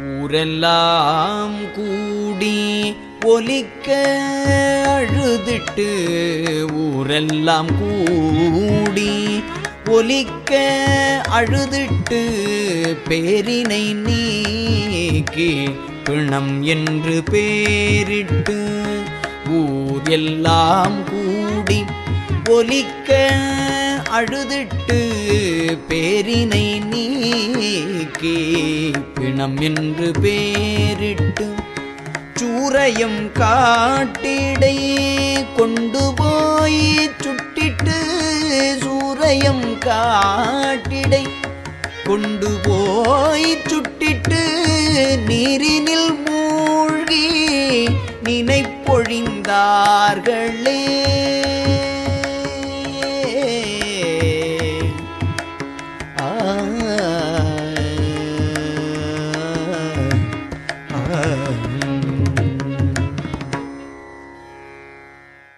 ஊரெல்லாம் கூடி ஒலிக்க அழுதிட்டு ஊரெல்லாம் கூடி ஒலிக்க அழுதிட்டு பேரினை நீக்கி பிணம் என்று பேரிட்டு ஊர் எல்லாம் கூடி ஒலிக்க அழுதிட்டு பேரினை நீ நீக்கி பிணம் என்று பேரிட்டு சூறையும் காட்டிடை கொண்டு போய் சுட்டிட்டு சூறையும் காட்டிடை கொண்டு போய் சுட்டிட்டு நீரினில் மூழ்கி நினைப்பொழிந்தார்களே.